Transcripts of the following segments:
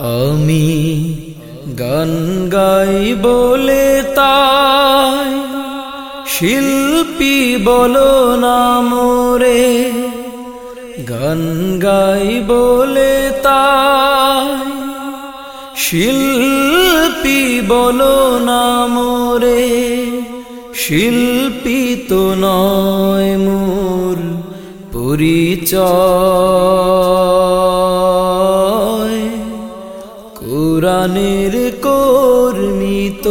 আমি গান গাই বলে তাই। শিল্পী বলো না মোরে, গান গাই বলে তাই। শিল্পী বলো না মোরে, শিল্পী তো নয় মোর পরিচয়। কোরআনের কর্মিত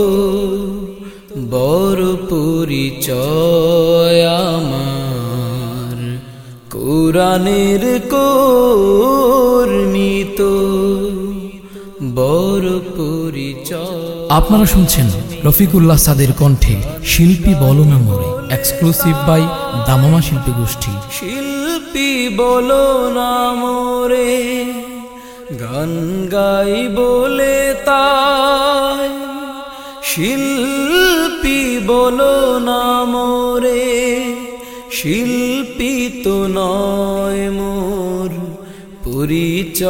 বড় পরিচয় আমার। কোরআনের কর্মিত বড় পরিচয়। আপনারা শুনছেন রফিকুল্লাহ সাদের কণ্ঠে শিল্পী বলো না মোরে এক্সক্লুসিভ বাই দামামা শিল্পী গোষ্ঠী। শিল্পী বলো না মোরে গান গাই বলে তাই। শিল্পী বলো না মোরে, শিল্পী তো নয় মোর পরিচয়।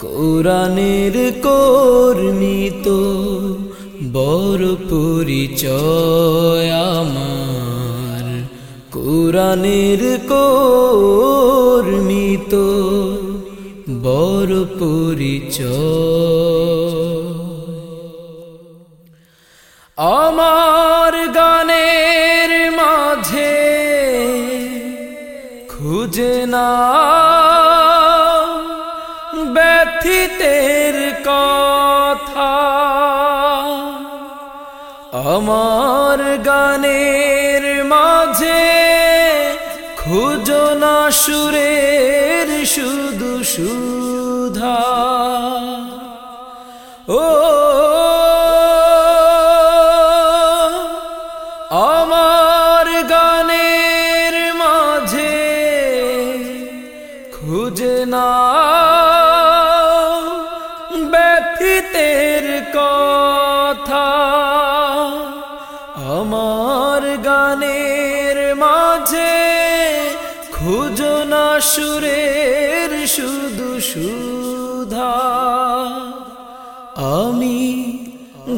কোরআনের কর্মিত বড় পরিচয় আমার। কোরআনের কর্মিত বড় পরিচয়। আমার গানের মাঝে খুঁজে না ব্যথিতের কথা। আমার গানের মাঝে খুঁজো না সুরের শুধু সুধা সুরের শুধু সুধা। আমি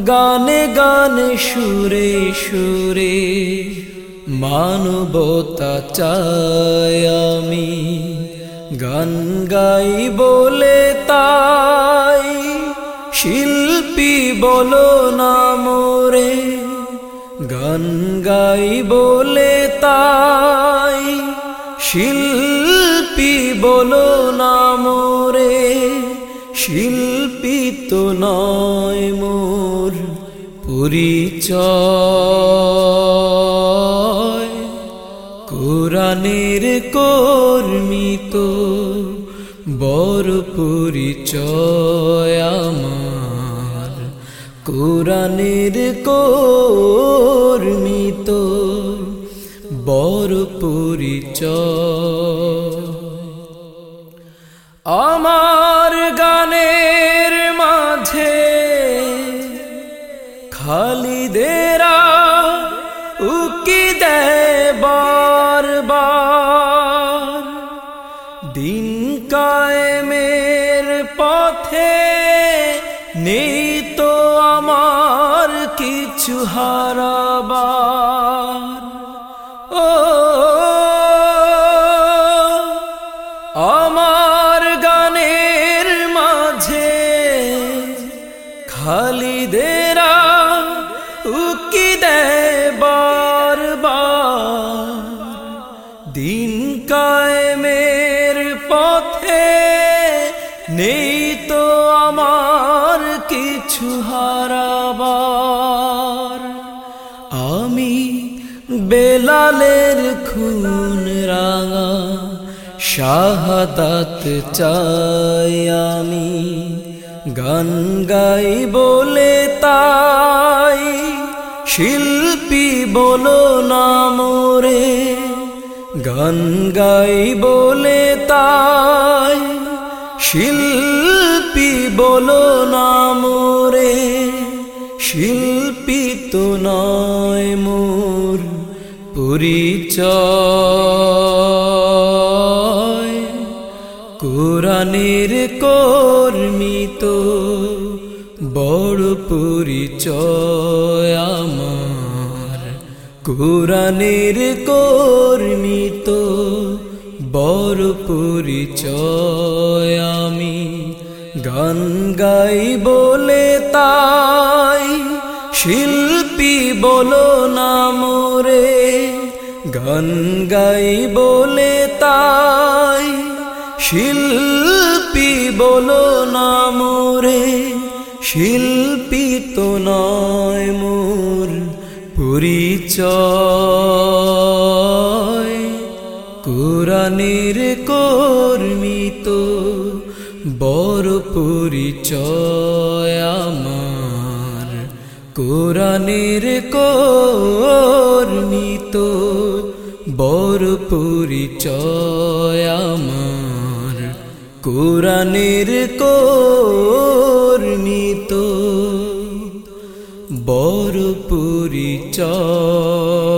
গানে গানে সুরে সুরে মানবতা চাই আমি। গান গাই বলে তাই শিল্পী বলো না মোরে। গান গাই বলে তাই শিল্পী বলো না মোরে, শিল্পী তো নয় মোর পরিচয়। কোরআনের কর্মিত বড় পরিচয় আমার। কোরআনের কর্মিত বড় পরিচয় আমার গানের মাঝে খালিদেরা উকি দেয় বারবার। দিন কায়েমের পথে নেই তো আমার কিছু হারাবার। খালিদেরা উকি দেয় বারবার। দিন কায়েমের পথে নেই তো আমার কিছু হারাবার। আমি বেলালের খুন রাঙা শাহাদাত চাই আমি। গান গাই বলে তাই, শিল্পী বলো না মোরে। গান গাই বলে তাই, শিল্পী বলো না মোরে। শিল্পী তো নয় মোর পরিচয়। কোরআনের কর্মিত বড় পরিচয় আমার। কোরআনের কর্মিত বড় পরিচয় আমি। গান গাই বলে তাই, শিল্পী বলো না মোরে। গান গাই বলে শিল্পী বলো না মোরে, শিল্পী তো নয় মোর পরিচয়। কোরআনের কর্মিত বড় পরিচয় আমার। কোরআনের কর্মিত বড় পরিচয় আমার। কোরআনের কর্ণিত বড় পরিচয়।